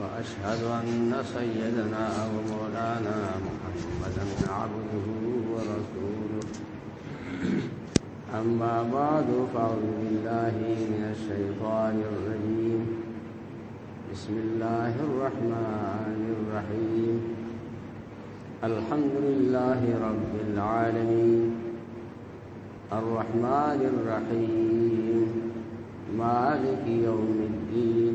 وأشهد أن سيدنا ومولانا محمدا عبده ورسوله أما بعد فأعوذ بالله من الشيطان الرجيم بسم الله الرحمن الرحيم الحمد لله رب العالمين الرحمن الرحيم مالك يوم الدين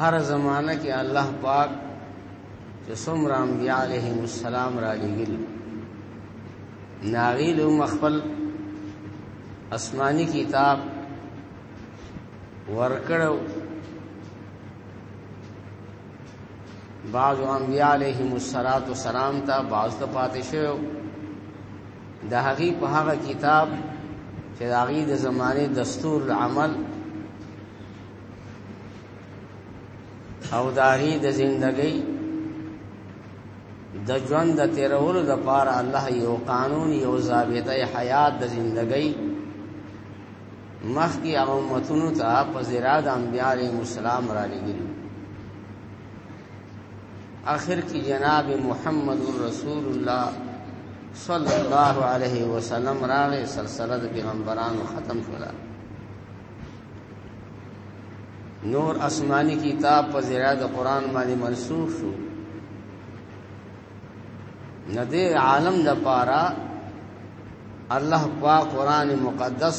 هر زمانہ کې الله پاک چې څومره انبیاء علیهم السلام را لېږل ناغیل هم خپل آسمانی کتاب ورکړو بعض انبیاء علیهم السلام ته بعض ته پاتې شوی د هغې په هغه کتاب چې د هغې د زمانې دستور العمل او د هغې د زندګۍ د ژوند د تیرولو د پار الله یو قانون یو ضابطه حیات د زندګۍ مخ کی امتونو ته په زیراد انبیاء علیهم السلام را لګیلو آخر کی جناب محمد رسول الله صلی الله علیه وسلم راغی سلسله د پیغمبرانو ختم شوه نور آسمانی کتاب په ذریعہ د قران باندې منسوخ شو نه دې عالم د پاره الله پاک قران مقدس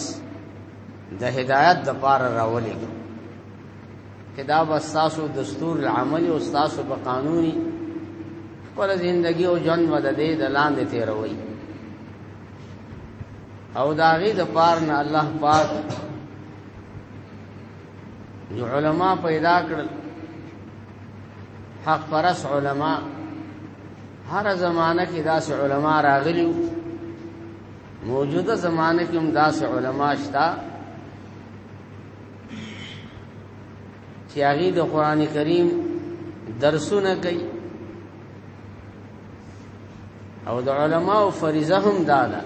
د هدایت د پاره راولېږي کدا واستاسو دستور العمل او استاسو په قانوني پر زندگی او جن مد دې د لاندې تیروي او داغي د پار نه الله پاک یو علما پیدا کړل حق پرس علما هر زمانہ کې داس علما راغلي موجوده زمانہ کې هم داس علما شته چې هغه د قران کریم درسونه کوي او د علماو فریضه هم دا ده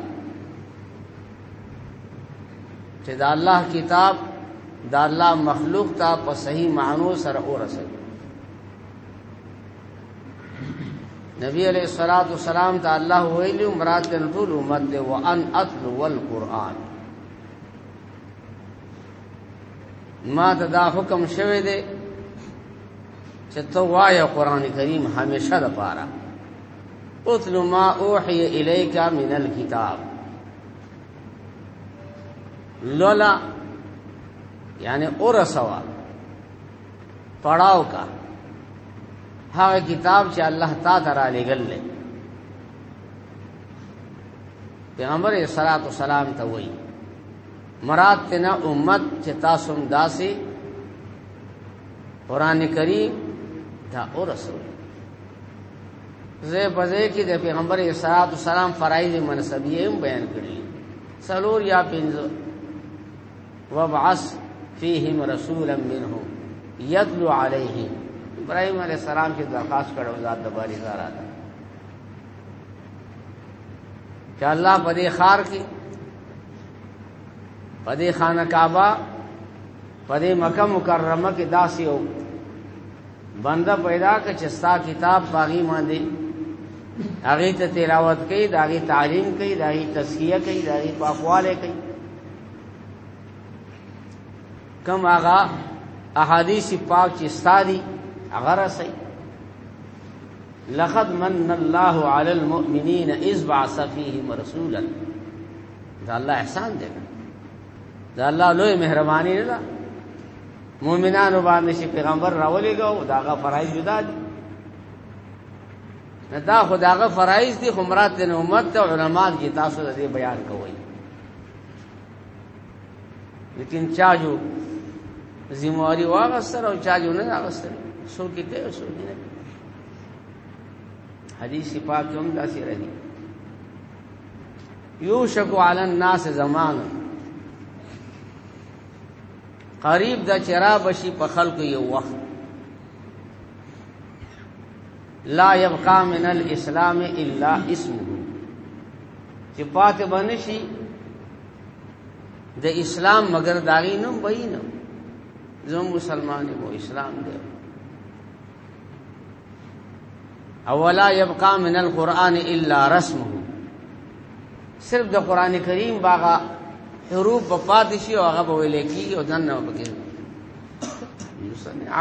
چې د الله کتاب د الله مخلوق ته په صحیح معنو سره ورسوي نبی علیہ الصلوۃ والسلام ته الله ویلی مراد ټول امت دی وان اتلو القرآن ما ته دا حکم شوه دی چې ته وایې قران کریم همیشه د پاره اتل ما اوحي اليك من الكتاب لولا یعنی اور سوا پڑاو کا هغه کتاب چې الله تا درا لګل له پیغمبر صلوات والسلام ته وایي مراد تینا امت چې تاسو هم داسې قران کریم دا او رسول زه په دې کې د پیغمبر اسلام والسلام فرایض منسبیه هم بیان کړی سلور یا پنځه وبعث فيهم رسولا منهم يتلو عليهم ابراهيم عليه السلام چې درخواست کړو ذات د باري زارا چې الله په دې خار کې په دې خانه کعبه په دې مکه مکرمه کې داسې یو بنده پیدا کړ چې ستا کتاب باغی باندې هغه ته تلاوت کوي دا هغه تعلیم کوي دا هغه تزکیه کوي دا هغه پاکواله کوي کم هغه احادیث پاک چې ستادي هغه راسي لقد من الله على المؤمنين اذ بعث فيهم رسولا دا الله احسان دی دا الله لوی مهرباني ده مؤمنانو باندې چې پیغمبر راولېګو داغه فرایض جدا دي نه دا خو داغه فرایض دي خو مراد د امت ته علما دي تاسو د بیان کوي لیکن چا جو ذمہواری واغستر او چا جو نه واغستر سو کې ته سو دي حدیث پاک هم داسې راځي یوشک علی الناس زمان قریب د چرا بشي په خلکو یو وخت لا يبقى من الاسلام الا اسمه چې پاتې بنشي د اسلام مگر داغي نوم وای نه زموږ مسلمان یو اسلام دی اولا يبقى من القران الا رسمه صرف د قران کریم باغه حروف په پاتې شي او هغه به ویل کی او ځان نه بګي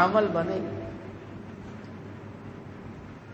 عمل بنئ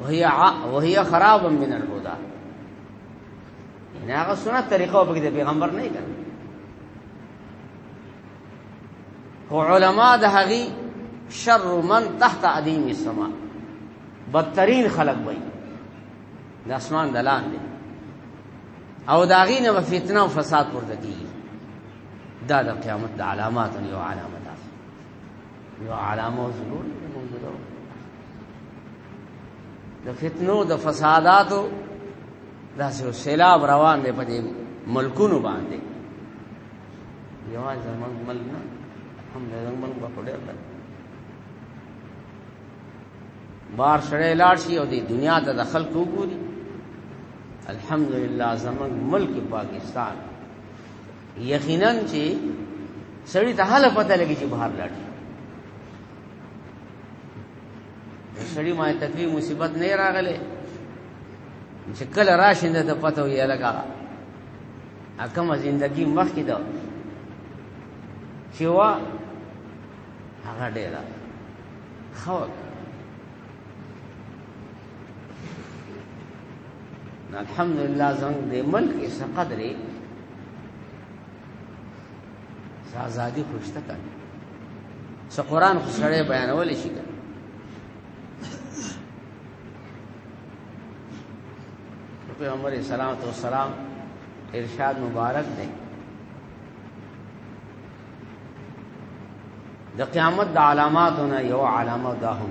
وهي وهي خراب من الهدى نه هغه سنت طریقه په کې پیغمبر نه کړ او علما د هغي شر من تحت ادیم السما بدترین خلق وي د اسمان دلان دي او داغي نه فتنه او فساد ورته کیږي دا د قیامت د علامات یو علامه یو علامه او ضرور موجوده د فتنو د فساداتو داسې سیلاب روان دی په دې ملکونو باندې یوازې زموږ ملک نه هم د زموږ ملک په ډېر لږ بار سړی لاړ شي او د دنیا ته د خلکو وګوري الحمدلله زموږ ملک پاکستان یقینا چې سړی ته حاله پته لګي چې بهر لاړ سړی ما تکلیف مصیبت نه راغله چې کله راشنده ته پته وي لګا اکمه زندگی مخ کې ده چې وا هغه ډیره خو الحمدلله زنګ دې ملک یې څه قدرې څه ازادي خوشته کړ څه قران خو سره بیانول شي کړ پیغمبر اسلام تو سلام ارشاد مبارک دی د قیامت د علاماتونه یو علامه دا هم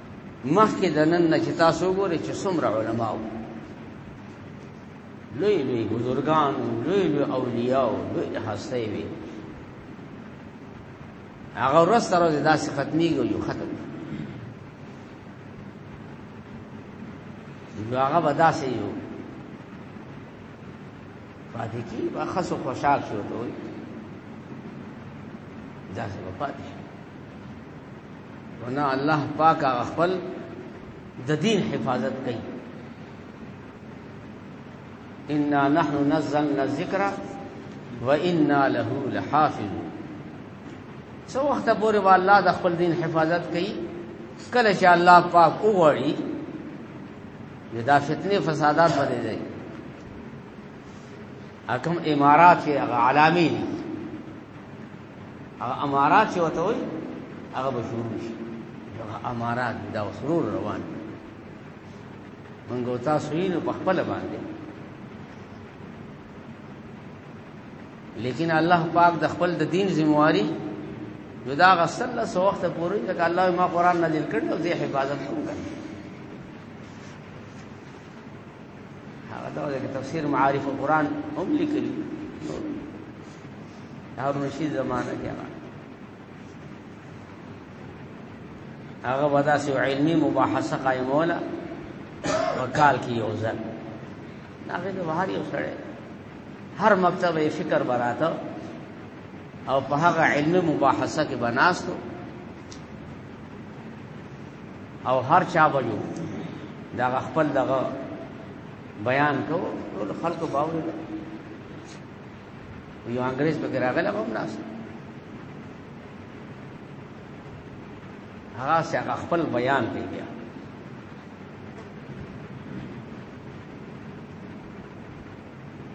مخکې د نن نه چې تاسو وګورئ چې څومره علما وو لوی لوی بزرګان لوی لوی اولیاء لوی هستۍ وي هغه ورځ تر ورځې داسې ختمېږي یو ختم نو هغه به داسې یو پاتې کېږي به ښه څه خوشحال شي ورته وایي داسې به پاتې شي ونه الله پاک هغه خپل د دین حفاظت کوي انا نحن نزلنا الذکر وانا له لحافظون سو وخت پورې والله د خپل دین حفاظت کوي کله چې الله پاک وګوري دا فتنه فسادات باندې دی حکم امارات کې هغه عالمي هغه امارات چې وته وي هغه به شروع شي هغه امارات دا وسرور روان منګو تاسو یې نو په خپل باندې لیکن الله پاک د خپل د دین ذمہواری نو دا غسل له وخت پورې چې الله ما قران نازل کړ او دې حفاظت وکړ هغه دا د تفسیر معارف القرآن هم لیکلي هارون رشید زمانه کې هغه هغه ودا سو علمي مباحثه قائموله وکال کې یو ځل هغه د بهر یو سره هر مکتب یې فکر براته او په هغه علمي مباحثه کې بناستو او هر چا وجو دا خپل دغه بیان کو ټول خلکو باور یو انګريز به راغله هم ناس هغه څنګه خپل بیان دی بیا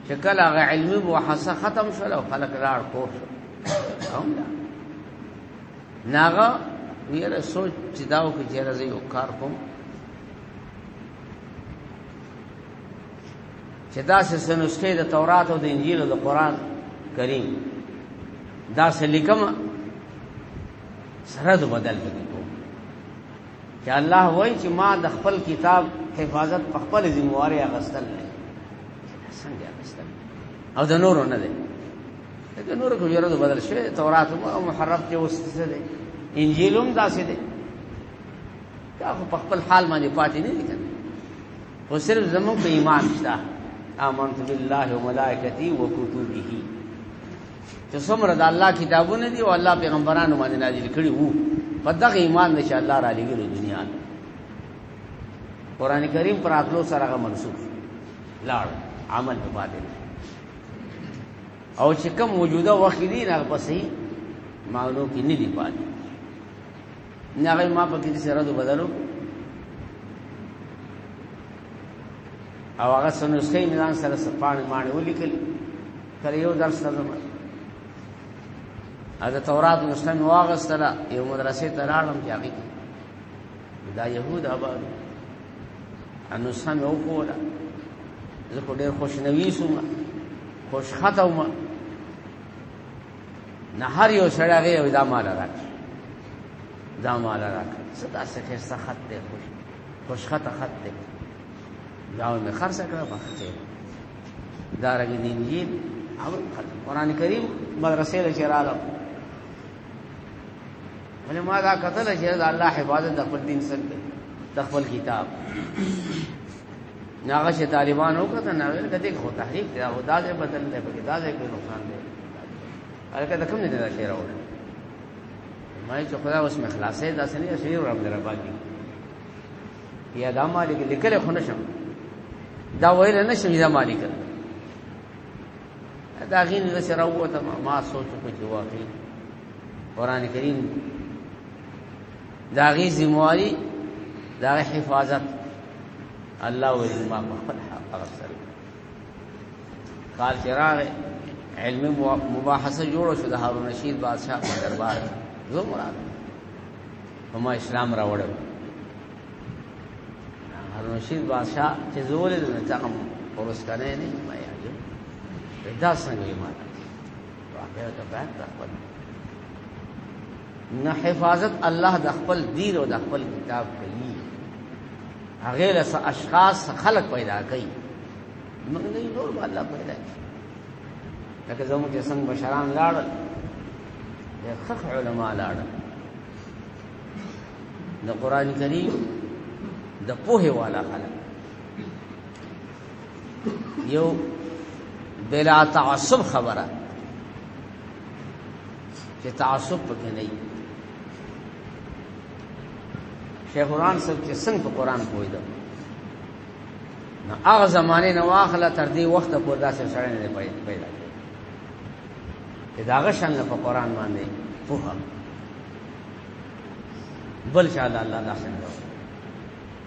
چې کله هغه علمي مباحثه ختم شول او خلک راړ کور شو او نه ناغه ویره سوچ چې داو کې چیرې یو کار کوم چې دا څه سنسخه د تورات او د انجیل او د قران کریم دا څه لیکم سره د بدل پکې کو چې الله وایي چې ما د خپل کتاب حفاظت په خپل ذمہواري اغستل نه څنګه اغستل او د نورو نه دی د نورو کو یره بدل شوی تورات او محرف کې وسته دی انجیل هم داسې دی دا خو په خپل حال باندې پاتې نه دي کنه خو صرف زموږ په ایمان شته آمنت بالله وملائکته وکتبه چې څومره د الله کتابونه دي او الله پیغمبرانو باندې نازل کړي وو په دغه ایمان نشه الله را لګیږي دنیا ته قران کریم پر اتلو سره هغه منسوخ لاړ عمل په باطل او چې کوم موجوده وخت دي نه په صحیح معنی کې نه دی پاتې نه هغه ما په کې سره دو بدلو او هغه سنوسکې میدان سره سپانه مانه ولیکل تر یو درس ته زموږ دا تورات مسلم واغستله یو مدرسې ته لاړم چې هغه دا يهود آباد انو سم یو کولا زه په ډېر خوش نویسم خوش خطوم نه هر یو سړی هغه یو دا مال راک دا مال راک صدا سکه سخت دی خوش خوش خط خط دی دا مې خرڅ کړه بخته دا رګ دین جی او قران کریم مدرسې له چراله ولې ما دا قتل چې الله حفاظت د خپل دین سره د خپل کتاب ناغه چې طالبان وکړه نه ویل کته خو تحریک دی او دا ځای بدل دی پکې دا ځای کې نقصان دی الکه دا کوم نه دا شعر اورل ما چې خدا اوس مې خلاصې دا سنې شعر ورم در باندې یا دا مالک لیکل خو نشم دا ویل نشم دا مالک دا غین د سره وته ما سوچ په جواب قرآن کریم دا غي ذمہواری دا حفاظت الله وې ما په خپل حق غسل قال چراغ علم مباحثه جوړ شو د هارون رشید بادشاہ په دربار زو مراد هم اسلام راوړ هارون رشید بادشاہ چې زول نه تاقم ورس کنه نه ما یاجو دا څنګه یې ماته واقعا ته باید د خپل نه حفاظت الله د خپل دین او د خپل کتاب کوي هغه له اشخاص خلق پیدا کوي موږ نه نور الله پیدا کوي لکه زموږ چې څنګه بشران لاړل د خخ علما لاړل د قران کریم د پوهه والا خلک یو بلا تعصب خبره چې تعصب پکې نه وي شیخ قرآن صاحب چې څنګه په قرآن پوي ده نو هغه زمانه نو واخله تر دې وخت پورې داسې سره نه پیدا پیدا دا هغه شان په قرآن باندې پوها بل شاء الله الله داسې نه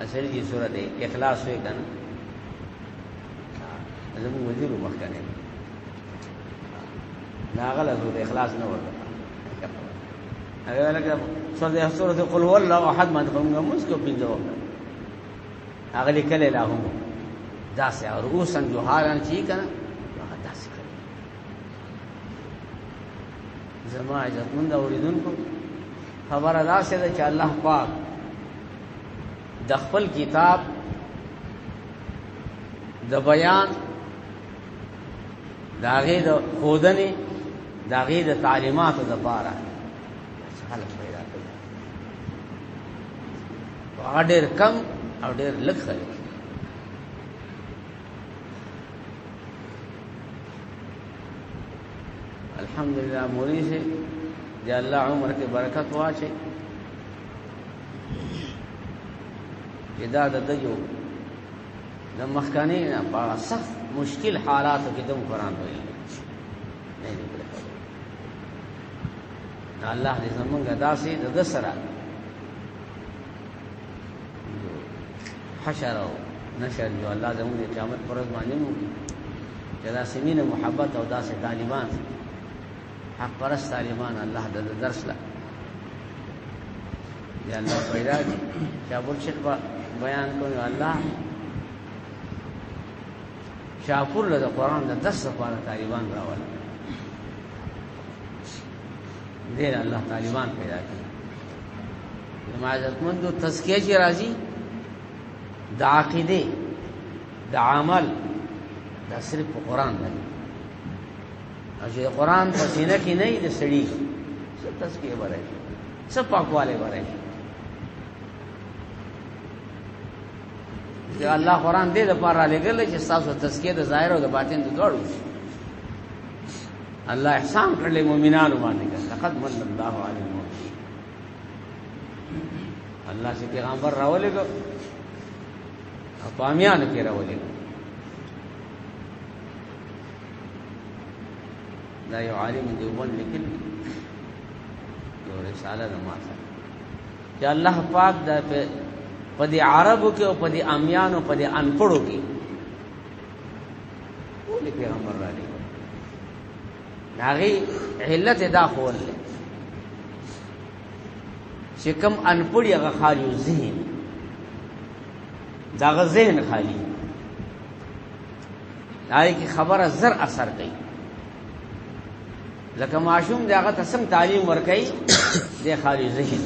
اصل کی صورت اخلاص ہوئے کنا ازم وزیر مخ کنے ناغل ازو دے اخلاص نہ ورد اگر اللہ کہ صورت اخلاص صورت قل ہو اللہ احد مند خون گا مجھ کو پینجا ہو اگلی کلے لاہوں دا سے اور او سنگ جو حالان چی کنا زما عزتمن دا اوریدونکو خبره دا سه ده چې الله پاک د خپل کتاب د بیان داغه د خودنې داغه د تعلیماتو د پاره خلک پیدا کړي ډېر کم او ډېر لږ خلک الحمدلله مولوی سے دی الله عمر کې برکت واچي دا د دجو د مخکنی نه په سخت مشکل حالاتو کې د قرآن ویل نه دی الله دې زمونږه داسې د سره حشر او نشر جو الله زموږ د قیامت پر ورځ باندې مو چې دا سمینه محبت او داسې طالبان حق پرست طالبان الله د درس لا یا الله پیدا کی چې ابو شیخ بیان کوي الله شاپور له قران د درس لپاره طالبان راول دې الله طالبان پیدا کړ زما عزتمند تزکیه چې راځي د عقیده د عمل دا صرف په قران باندې چې قران په سینه کې نه دی سړی څه تزکیه وره څه پاکواله وره چې الله قران دې د پاره لګل چې تاسو تزکیه د ظاهر او د باطن د دوړو الله احسان کړل مؤمنانو باندې لقد من الله علی المؤمنین الله چې پیغمبر راولېګو اقوامیان کې راولېګو دا یو عالم دی ون لیکل یو رساله ده ما سره چې الله پاک دا په په دې عربو کې او په دې امیانو په دې انپړو کې ولې پیغمبر را لېږو ناغي علت دا خول چې کوم انپړی هغه خالي ذهن دا غ ذهن خالي دای کی خبره زر اثر کوي لکه معشوم دغه تسم تعلیم ور کوي د خالي ذهن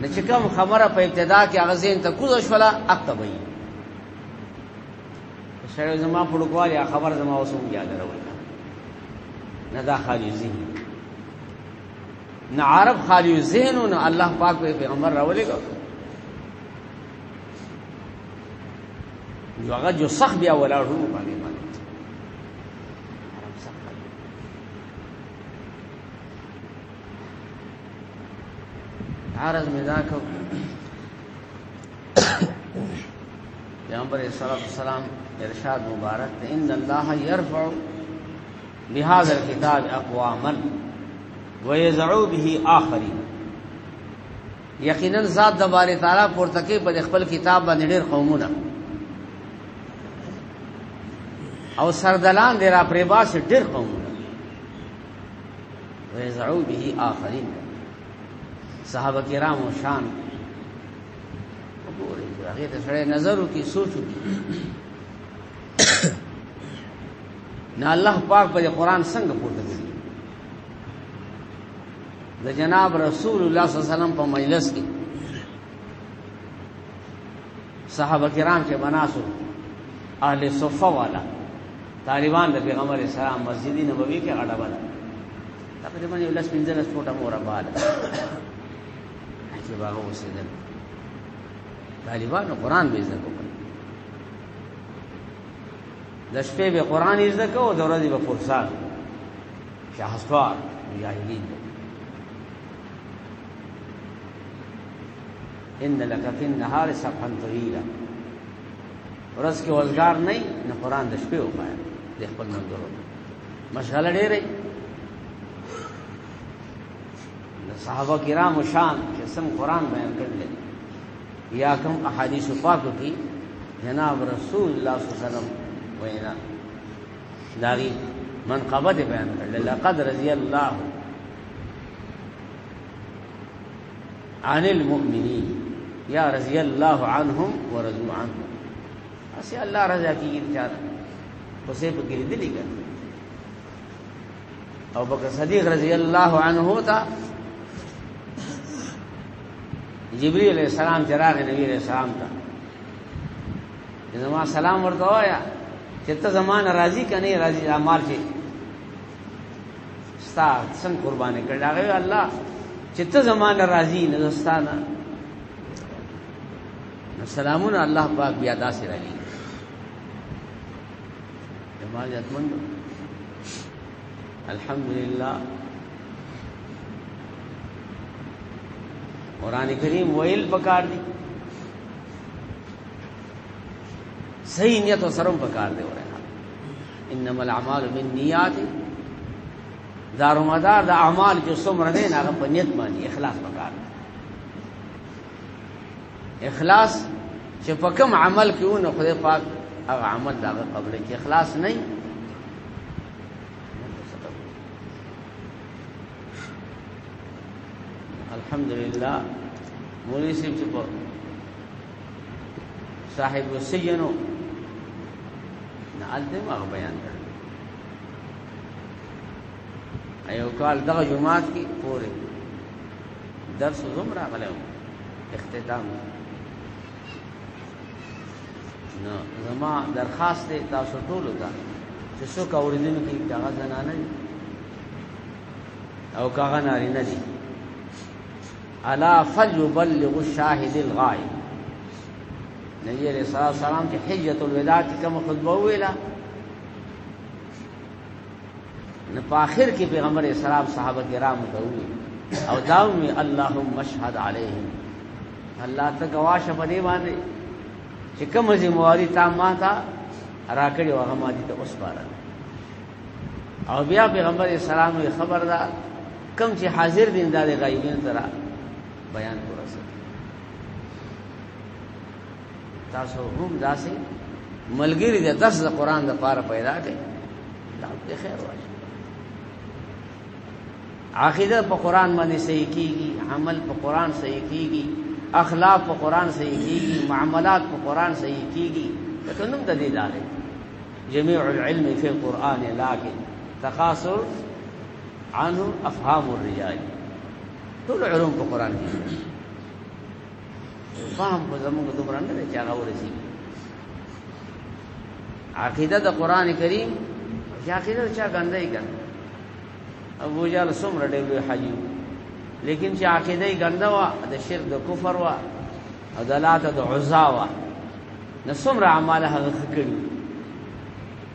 نه چې کوم خبره په ابتدا کې هغه ذهن ته کوزه شولا اکتبې شاید زما په لوګوالي خبر زما اوس هم یاد راوړل نه دا خالی ذهن نه عرب خالی ذهن نه الله پاک په پیغمبر راولېګو نو هغه جو سخت بیا ولاړ هو باندې باندې عرض مې دا کو پیغمبر صلی الله علیه وسلم ارشاد مبارک ته ان الله يرفع بهذا الكتاب اقواما ويزعو به اخرين یقینا ذات د بار تعالی پورته کې په خپل کتاب باندې ډېر قومونه او سردلان دې را پرې باس ډېر قومونه ويزعو به اخرين صحابه کرام او شان وګورئ هغه ته سره نظر وکي سوچ وکي نه الله پاک په قرآن څنګه پورته کړی د جناب رسول الله صلی الله علیه وسلم په مجلس کې صحابه کرام چې بناسو اهل صفه والا طالبان د پیغمبر اسلام مسجد نبوي کې اړه ولا تقریبا یو لس پنځه لس فوټه مور بالا چې باغه اوسېدل طالبانو قران به زده کوي د شپې به قران یې زده کوو د ورځې به فرصت شهسوار مجاهدین ان لك في النهار سبحا طويلا ورځ کې وزګار نه نه قران د شپې وخایا د خپل منځو مشغله ډېرې صحابه کرام شان چې سم قران بیان کړل یا کوم احادیث پاک کی جناب رسول الله صلی الله علیه وسلم وینا داغي من قبض بیان کړل لقد رضی الله عن المؤمنین یا رضی الله عنهم ورضوا عنه اسی الله رضا کیږي چاره پسې په کې دي لګا او بکر صدیق رضی الله عنه تا جبرئیل علیہ السلام چراغ نبی علیہ السلام تا زما سلام ورته وایا چې ته زمان راضی کنه راضی امر چې ستا څنګه قربانې کړل هغه الله چې ته زمان راضی نه زستانه سلامونه الله پاک بیا داسې راځي جمال یتمن الحمدلله قران کریم ویل پکار دی صحیح نیت او سرم پکار دی ورنه انما الاعمال بالنیات دار مدار د اعمال جو سمره نه هغه په نیت باندې اخلاص پکار دی اخلاص چې په کوم عمل کې ونه خدای پاک هغه عمل دا قبل کې اخلاص نه الحمدلله مولوی صاحب چې په صاحب وسینو نه الته ما بیان کړ ایو کال دغه جمعات کې پوره درس زوم راغلی وم اختتام نو زما درخواست دی تاسو ټولو ته چې څوک اوریدونکي دي هغه زنانه دي او که هغه نارینه دي الا فليبلغ الشاهد الغائب نبی علیہ السلام چې حجۃ الوداع کې کوم خطبه ویلا نو په آخر کې پیغمبر اسلام صحابه کرام ته وی او دا وی اللهم مشهد علیهم الله ته گواشه په دې باندې چې کوم ذمہواری تا ما ته راکړي او هغه ما دي ته اوس پاره او بیا پیغمبر اسلام یې خبر دا کم چې حاضر دین دا غیبین ترا بیان کړو تاسو هم داسې ملګری د درس د قران د پاره پیدا کړي دا به خیر وایي عقیده په قران باندې صحیح کیږي عمل په قران صحیح کیږي اخلاق په قران صحیح کیږي معاملات په قران صحیح کیږي ته نوم د دې داري جميع العلم في القران لكن تقاصر عنه افهام الرجال ټول علوم په قران کې فهم په زموږ دومره نه چې هغه ورسي عقیده د قران کریم چې عقیده چا ګندې کړ ابو جال سمره ډېر لوی حاجی لیکن چې عقیده ګنده وا د شرک د کفر وا او د لات د عزا وا نو سمره اعمال هغه کړی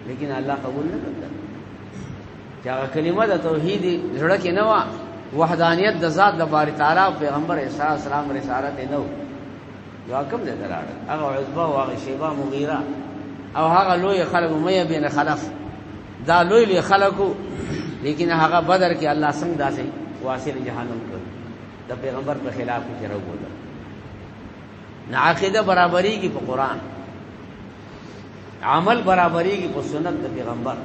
لیکن الله قبول نه کړ چې هغه کلمه د توحید زړه کې نه و وحدانیت د ذات د باری تعالی او پیغمبر عیسی السلام رسالت نه و یو کوم دې دراړ هغه عزبه او هغه شیبه مغیره او هغه لوی خلق مې بین خلف دا لوی لوی خلقو لیکن هغه بدر کې الله څنګه داسې واصل جهنم کړ د پیغمبر په خلاف کې راوړل نه عقیده برابرۍ کې په قران عمل برابرۍ کې په سنت د پیغمبر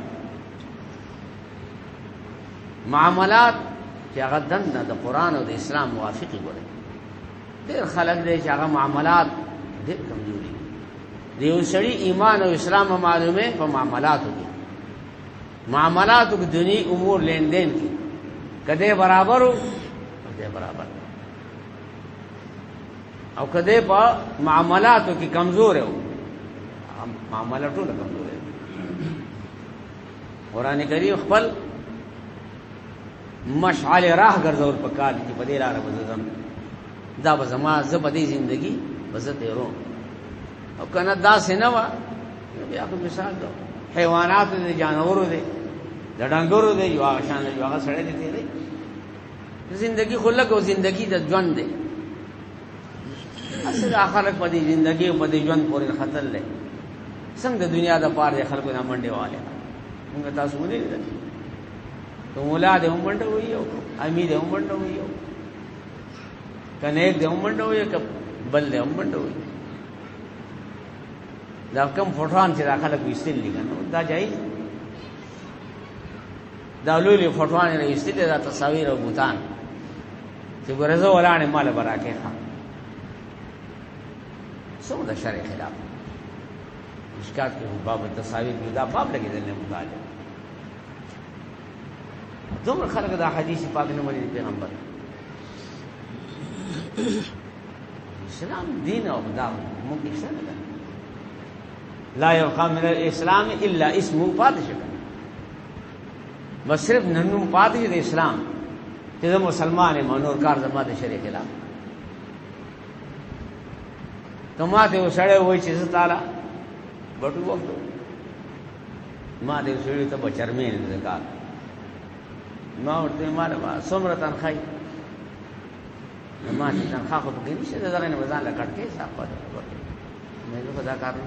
معاملات چې هغه دنه د قران او د اسلام موافق وي ډېر خلک دې چې هغه معاملات ډېر کمزوري دی یو سړی ایمان او اسلام معلومه په معاملاتو کې معاملاتو کې دني امور لین دین کې کده برابرو کده برابر او کده په معاملاتو کې کمزور یو معاملاتو له کمزور قران کریم خپل مشعل راه ګرځول پکار دي په دې لار بزم دا به زما زه په دې ژوندۍ بزه تیرو او کنه دا سينوا بیا په مثال دا حیوانات دي جانورو دي د ډنګورو دي یو هغه شان یو هغه سړی دي دی ژوندۍ خلک او ژوندۍ د ژوند دی اصل دا خلک په دې زندګي په دې ژوند پورې خطر لري څنګه د دنیا د پاره د خلکو نه منډه والے موږ تاسو ولې نه ته مولا دې منډه وایو امیر دې منډه وایو کنه دې منډه وایو ک بل دې منډه وایو دا کوم فوټان چې دا خلک وستل دي کنه دا جایز دا لوی لوی فوټوانې نه ویستي دي دا تصاویر او بوتان چې ګوره زه ولاړې ما له به راکې ښه څومره د شرع خلاف مشکات کې باب تصاویر کې دا باب لګېدل نه مطالعه دومره خلک دا حدیث پاک نه مني پیغمبر اسلام دین او خدا موږ یې څنګه لا یبقى من الاسلام الا اسمه پاتې شي بس صرف نن نوم پاتې دی اسلام چې زه مسلمان یم نور کار زما د شریعت خلاف کما ته وسړی وای چې زه تعالی بټو وخت ما دې وسړی ته بچرمې نه ذکر ما ورته ما له سمره تنخای ما دې تنخوا خو پکې نشته دا نه وزن لکټ کې صاحب مې زه دا کار نه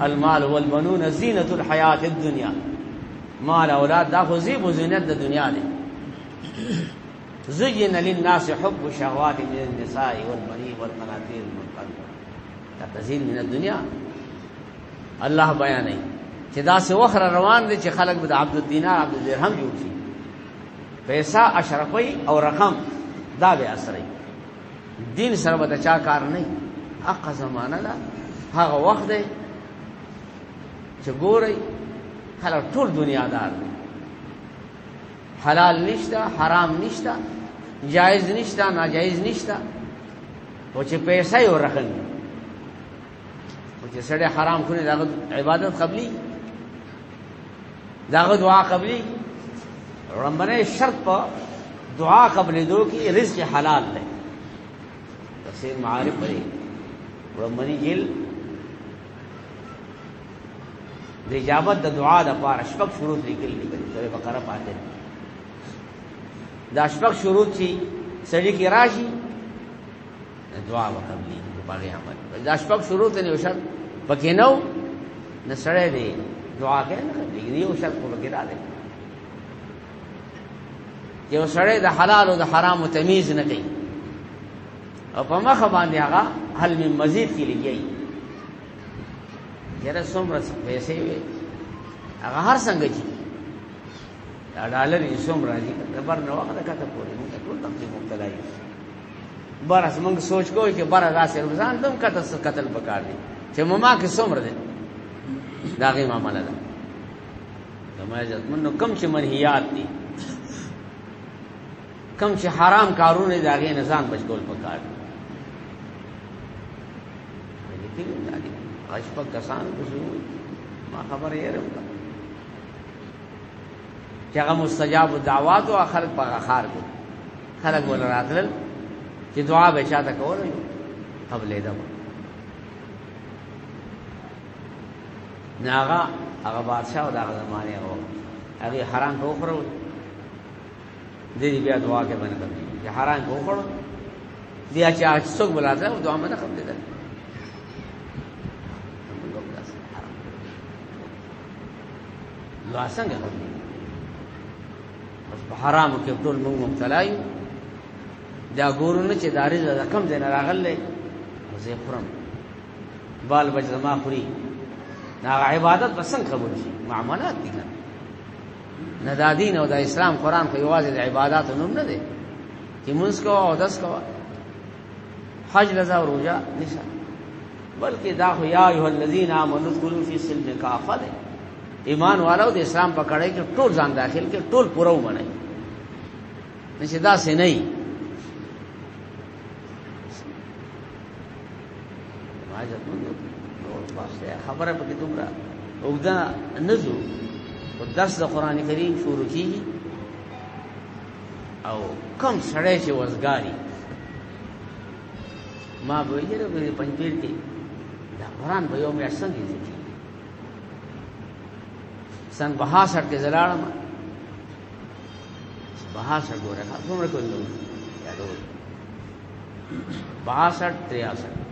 المال والبنون زینت الحیات الدنیا مال اولاد دا خو زیب و زینت د دنیا دی زین للناس حب الشهوات من النساء والبنين والقناطير المقنطرة دا تزین من الدنیا الله بیانې چې دا سه وخر روان دي چې خلک به د عبد الدینار عبد الدرهم جوړ شي پیسې اشرفي او رقم دا به اثرې دین سره به د چا کار نه وي حقه زمانه ده هغه وخت دی چې ګورئ خلک ټول دنیا دار دی حلال نشته حرام نشته جایز نشته ناجایز نشته او چې پیسې ورخن خو چې سړی حرام خوري دا عبادت قبلي دا دعا قبلي رمبنه شرط په دعا قبلې دو کې رزق حلال دی تفسیر معارف پرې رمبني جل د اجابت د دعا د پاره شپږ شروط لیکل دي په سورې بقره باندې دا شپږ شروط چې سړی کې راشي دعا وکړي باغې عمل دا شپږ شروط نه وشل پکې نو نسړې دی دعا کې نه دی یو شرط کو پکې راځي یو سړی د حلال او د حرام تمیز نه کوي او په مخ باندې هغه حل من مزید کې لګي یره څومره پیسې وي هغه هر څنګه چې دا ډالر یې څومره دي د بر نه وخت کته پورې موږ ټول تم کې مبتلا یو بره زمونږ سوچ کوی چې بره داسې رمضان تم قتل سره قتل پکار دی چې مما کې څومره دی دا غي معاملې ده زما عزت منو کم چې منهیات دي کم چې حرام کارونه دا غي نزان بچول پکار دی دې نه دي اش په کسان کوسو ما خبره یې رم چې هغه مستجاب دعوات او خلق په غخار کو خلق ول راتل چې دعا به چاته کول قبل دې ناغا هغه بادشاہ او دغه زمانه هغه هغه حرام کو خورو دې بیا دعا کې باندې کوي چې حرام کو خورو دې چې څوک بلاته او دعا مې نه قبل ده لا څنګه اوس په حرامو کې ټول موږ مبتلا یو دا ګورو نه چې دا رزق د کم ځای نه راغلی زه خورم بال بچ زما خوري دا عبادت به څنګه قبول شي معاملات دي کنه نه دا دین او دا اسلام قران خو یوازې د عبادت نوم نه دی چې مونږ کوو او داس کوو حج رضا او روزه نشه بلکې دا خو یا ایه الذین آمنوا ادخلوا فی السلم کافه ده ایمان والو د اسلام په کړه کې ټول ځان داخل کې ټول پوره ومني نشه دا سې نه حاجت نو نور پاسه خبره پکې دومره اوګدا نزو او درس د قران کریم شروع کیږي او کم سړی چې وزګاری ما به یې له پنځیر کې دا قران به یو مې څنګه دي سن بها سر کې زلاړم بها سر ګوره څومره کوي یادو بها سر 63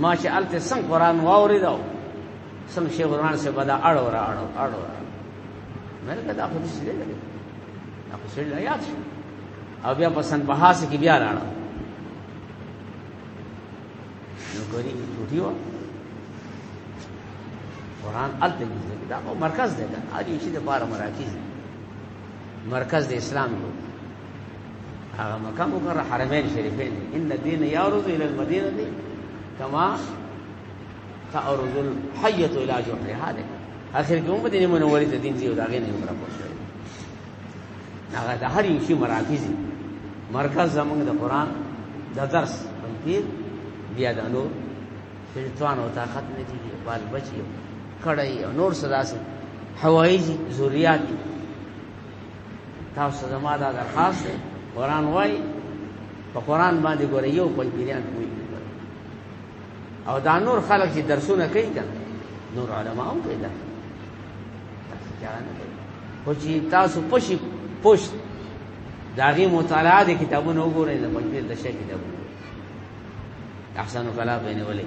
ما چې الته څنګه قران واورې داو سم شي وران سه بدا اړه ور اړه اړه مې دا خو دې شي لري دا خو شي لا یاد شي او بیا په سن بهاس کې بیا راړه نو کوي ټوټي و قرآن الته دې دا او مرکز دی دا اړي شي د بار مراکز مرکز د اسلام دی هغه مکه مکرمه حرمین شریفین ان دین یارز الی المدینه کما تعرض الحيه الى جحرها ده اخر کې هم د دې منورې ته دین زیو داګه نه عمر پوښتل هغه د هر یو شي مراکز مرکز زمونږ د قران د درس تنقیر بیا د نور شیطان او طاقت نه دي بال بچي کړی او نور صدا سي حوایج ذریات تاسو زما دا درخواست دی قران وای په قران باندې ګورئ یو په پیران کوي او دا نور خلک چې درسونه کوي کنه نور علما هم کوي دا خو چې تاسو پشي پشت دا غي مطالعه د کتابونو وګورئ د مجبور د شي کتابونو احسن کلام بینه ولې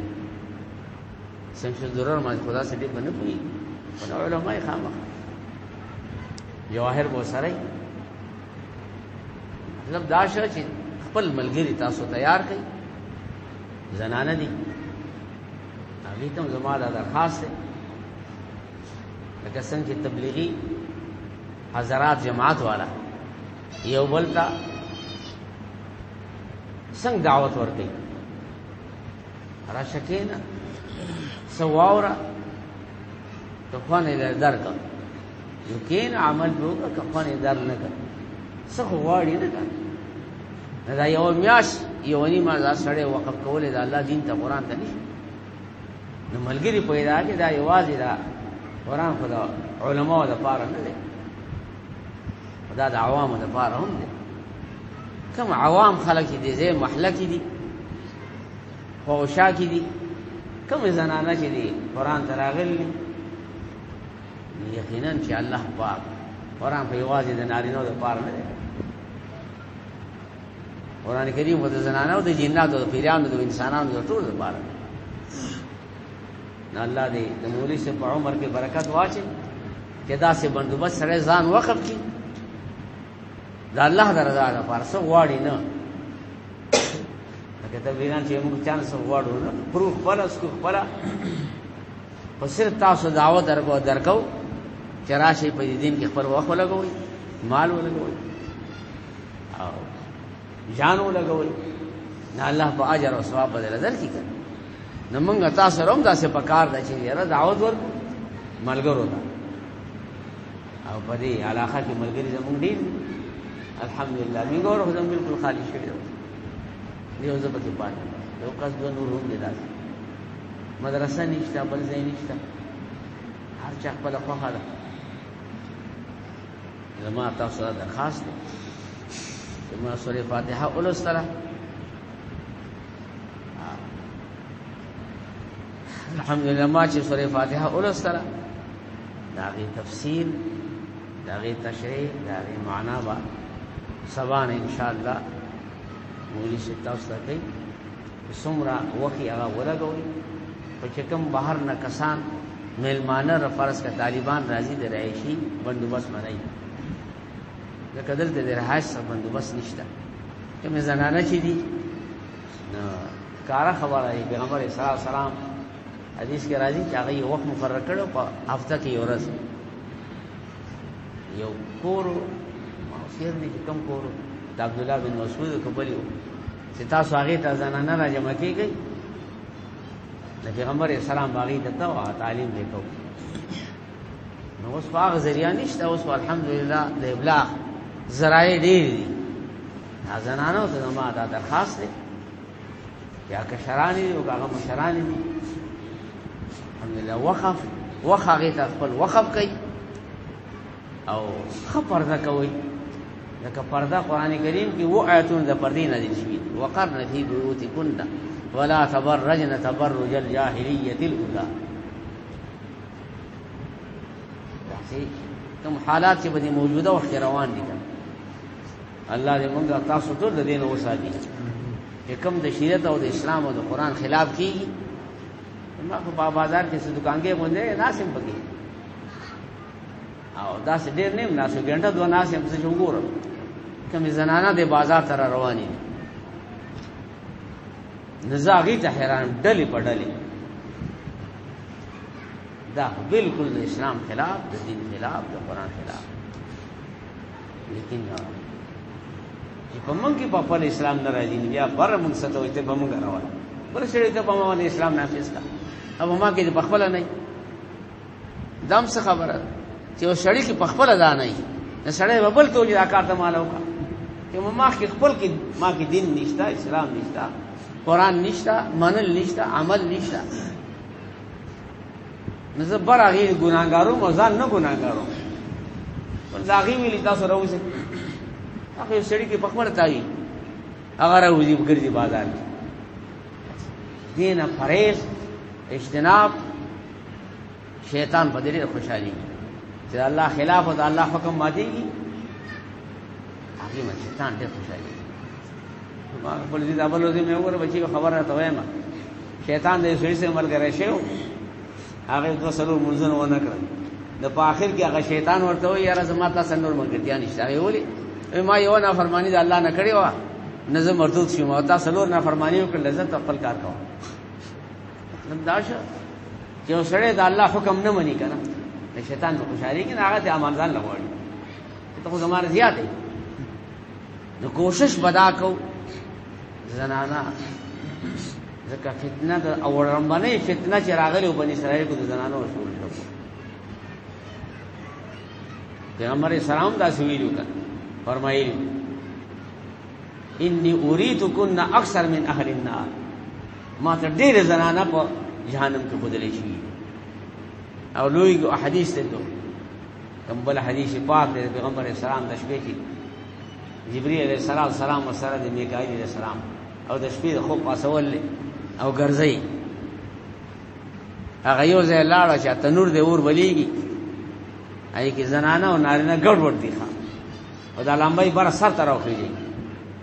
سم شو ضرر ما خدا سره دې باندې کوي دا علماء خامخ جواهر بو سره مطلب دا شو چې خپل ملګری تاسو تیار کړئ زنانه دي هغه ته زما دا درخواست ده لکه څنګه چې تبلیغي حضرات جماعت والا یو بل ته څنګه دعوت ورکړي را شکینا سواورا ته خوانه درکم نو کین عمل به وکړه که خوانې در نه کړ څه خو غواړي نه کړ دا یو میاش یو نیمه دا سړی وقف کولې دا الله دین ته قرآن ته نشي نو ملګری پیدا کې دا یوازې دا قرآن خو دا علماو د پاره نه دی دا د عوامو د پاره هم دی کوم عوام خلک چې د ځای محله کې دي خوشا کې دي کوم زنانه چې دي قرآن ته راغلي یقینا چې الله پاک قرآن په یوازې د نارینه د پاره نه دی قرآن کریم خو د زنانو د جناتو د پیرانو د انسانانو د ټول لپاره نه الله دې د مولوی سے په عمر کې برکت واچي چې دا سه بندوبست سره ځان وقف کړي دا الله درزا لپاره څو واړی نه کته وینا چې موږ چانس وغواړو نو پرو خپل اس کو خپل په صرف تاسو داوا درکو درکو چې راشي په دین کې خبر واخو لګوي مال ولګوي او جان ولګوي نه الله په اجر او ثواب بدل درکې کړي نو موږ تاسو روم داسې په کار ده چې یاره دعوت ور ملګرو ته او په دې علاقه کې ملګری زموږ ډیر الحمدلله موږ ورو زموږ بالکل خالی شوی دی یو ځبکه پاتې یو کس دوه نور هم دي داسې مدرسه نشته بل ځای نشته هر چا خپل خوخه ده زما تاسو ته درخواست ده چې ما سورې فاتحه ولوستله الحمدلله ما چې سورې فاتحه ولوستله دا غي تفسیر دا غي تشریح دا غي معنا با سبحان ان شاء الله مولوی ستاسو ته څومره وخی هغه ولګوي او چې کوم بهر نه کسان ملمانه را فرض کا طالبان راضي د رایشي بندوبست منای دا کدل د رهاش سره بندوبست نشته کوم زنانه چې دي نو کار خبره دی پیغمبر صلی الله علیه وسلم حدیث کې راځي چې هغه یو وخت مقرر کړو په هفته کې یو ورځ یو کور ماوسیر دي کوم کور د عبد الله بن مسعود کبلیو چې تاسو هغه ته زنانه را جمع کیږئ د پیغمبر اسلام باغی ته تا تعلیم وکړو نو اوس هغه ذریعہ نشته اوس الحمدلله د ابلاغ ذرایع ډیر دي زنانو ته ما دا درخواست دی یا کشران دي او هغه مشران دي الحمدلله وقف وخه غیته خپل وقف کوي او خ پرده کوي لکه پرده قران کریم کې وو آیتونه د پردې نه دي شي وقرن فی بیوتکن ولا تبرجن تبرج الجاهلیه الاولى کوم حالات چې باندې موجوده او روان دي الله دې موږ تاسو ټول د دین اوسادي چې کوم د شریعت او د اسلام او د قران خلاف کیږي ما په بازار کې څه دکانګې باندې ناسم پکې او دا څه ډیر نیم ناسو ګنټه دوه ناسې په څه وګورم کومې زنانه د بازار تر روانې نزاغي ته حیران ډلې په ډلې دا بالکل د اسلام خلاف د دین خلاف د قران خلاف لیکن چې په موږ کې په خپل اسلام نه راځي بیا بر موږ څه ته وي ته په موږ راوړل بل سړي ته په موږ اسلام نافذ کا او ما کې په خپل نه دام څه خبره چې وسړی کې په خپل ځان نه نه سړی ببل ته ولې راکار ته مالو کا چې ما کې خپل کې ما کې دین نشتا اسلام نشتا قران نشتا منل نشتا عمل نشتا نو زه بر هغه ګناګارو مزان نه ګناګارو پر ځاګي ویل تاسو راوځي هغه سړی کې په خپل تاوي هغه راوځي ګرځي بازار کې دین پرهیز اجتناب شیطان په دې خوشحالي چې الله خلاف او د الله حکم ماتيږي هغه من شیطان ډېر خوشحالي ما خپل دې دابلو دې مې وګوره بچي خبره ته وایم شیطان دې سوي سه ملګری شو هغه دوه سلو منځنه و نه کړل د په اخر کې هغه شیطان ورته وی یاره زما تاسو نور مګتیا نشته هغه ولی ما یو نه فرمانی د الله نه کړی و نه زه مردود شم او تاسو نور نه فرمانی وکړل زه خپل کار کوم همداشه چې سړی د الله حکم نه مني کنه د شیطان په خوشالي کې هغه ته امان ځان لغوړي ته خو زماره زیات دی نو کوشش بدا کو زنانا ځکه فتنه د اورمبنه فتنه چې راغلی وبن اسرائیل کو د زنانو شروع شو پیغمبر اسلام دا سویلو کړ فرمایلی انی اريد کن اکثر من اهل النار ما تر ډېر زنانه په جهنم کې بدلې شي او لوی حدیث ته دوه کوم بل حدیث پاک دی پیغمبر اسلام د شپې کې جبريل عليه السلام سلام وسره د میکائیل عليه السلام او د شپې د خوب پاسول او ګرځي هغه یو ځای لاړ چې تنور د اور بلیږي اې کې زنانه او نارینه ګډ وډ دي ښا او دا لمبای بر سر تر اوخیږي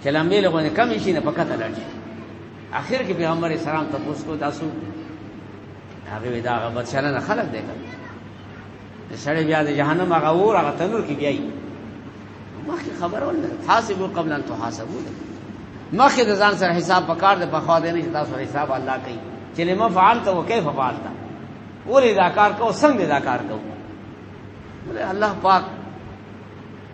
چې لمبې له غوښنه کم شي نه پکته لاړ شي اخر کې پیغمبر اسلام تاسو کو تاسو هغه ودا غبط شاله نه خلق دی سړی بیا د جهنم هغه اور هغه تنور کې بیایي مخکې خبره ولنه حاسبو قبل ان تحاسبو مخکې د ځان سره حساب پکار دی په خوا دی نه چې تاسو حساب الله کوي چې لما فعلت او کیف فعلت ولې دا کار کو څنګه دا کار کو الله پاک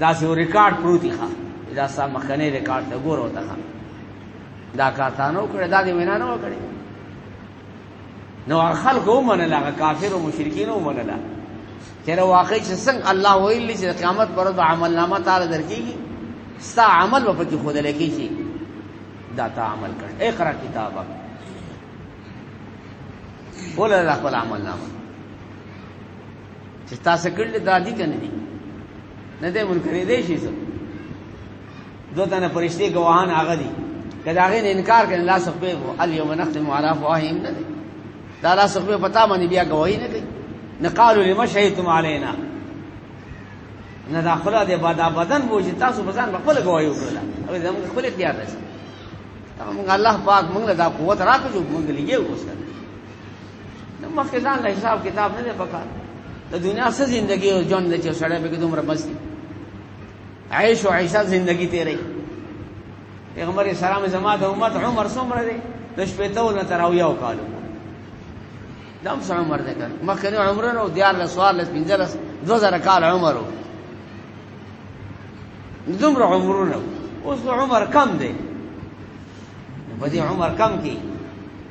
دا سه ریکارډ پروتي ښا دا سه مخکنه ریکارډ ته ګور وته ښا دا کار تا نو کړی دا دې وینا نه وکړي نو خلق ومنه لا کافر او مشرکین ومنه لا چیرې واقع چې څنګه الله ویلی چې قیامت پر ورځ عمل نامه تعالی درکېږي ستا عمل په پکې خود لکې شي دا تا عمل کړ اقرا کتابک ولا خپل عمل نامه چې تاسو کړل دا دي کنه دي نه دې منکرې دې شي څه دوه تنه پرشته ګواهان هغه دي کله هغه انکار کړي الله سبحانه و تعالی یوم نختم علی افواههم نه دي دا الله سبحانه پتا باندې بیا گواہی نه کوي نه قالو لما شهیتم علینا نه دا خلا دې بادا بدن بوج تاسو بزن خپل گواہی وکړه او زموږ خپل اختیار ده موږ الله پاک موږ له دا قوت راکړو موږ لګیو اوس نو مخکې ځان له حساب کتاب نه دی پکار د دنیا څه زندگی او ژوند دی چې سړی پکې دومره مست دی عیش او عیشه زندگی تېروي پیغمبر اسلام زما د امت عمر څومره دی د شپېته نه تر اویاو کالو دا هم څه عمر دی که مخکنی عمرونه او دیارلس څوارلس پنځلس دوه زره کال عمر و دومره عمرونه اوس عمر کم دی په دې عمر کم کې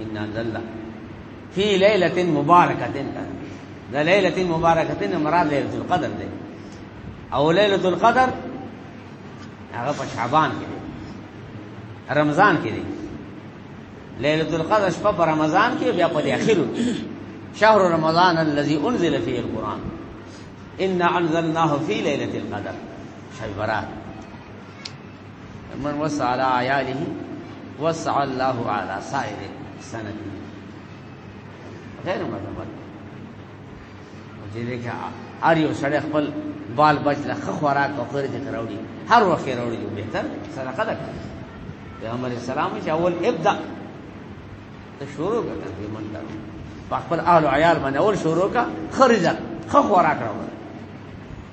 ان انزلنا فی لیلۃ مبارکۃ دا لیلۃ مبارکۃ مراد لیلۃ القدر ده او لیلۃ القدر هغه په شعبان کې ده رمضان کې ده لیلۃ القدر شپه په رمضان کې بیا په اخر شهر رمضان الذي انزل فيه القران ان انزلناه في ليله القدر شهر برات من وسع على عياله وسع الله على سائر سنه غیر مذهب دې دې کې ار یو سړی خپل بال بچ له خوراک او خرج کراوړي هر وخت راوړي به تر صدقه ده پیغمبر اسلام چې اول ابدا ته شروع کړه دې من دا خپل اهل عیال باندې اول شروع کا خرج خو خوراک راوړي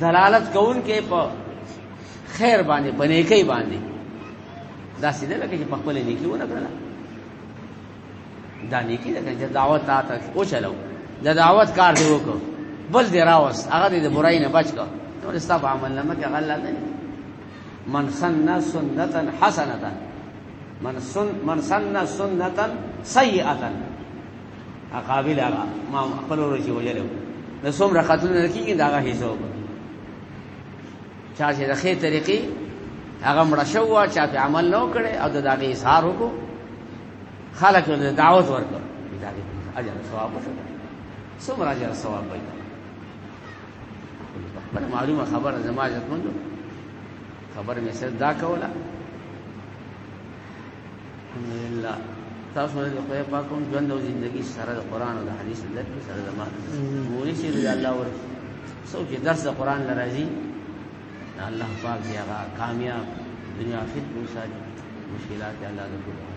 دلالت کون کې په خیر باندې بنې کوي باندې دا سیده لکه چې په خپل نیکی ونه کړل دا نیکی ده چې دعوت تا ته او چلو دا دعوت کار دی وکړو بل دی راوس هغه دې برای نه بچ کړ نو ستا په عمل نه مکه غلا نه من سن سنتا حسنتا من سن من سن سنتا سیئتا اقابل هغه ما خپل ورشي وجلو نو څومره قتل نه کیږي دا هغه حساب چا چې د خې طریقې هغه مړ شو چا په عمل نو کړي او د داغه اظهار وکړو خلک له دعوت ورکړ دا دې اجر ثواب وشو څومره اجر ثواب وي بل معلومه خبره زما عزت مند خبر مې سر دا کوله الحمدلله تاسو له خدای پاک کوم ژوند او ژوندۍ سره د قران او د حدیث د لټ سره د ما موري چې د الله ور سوچ درس د قران لراځي الله پاک دی هغه کامیاب دنیا آخرت مو ساتي مشکلات الله دې کوي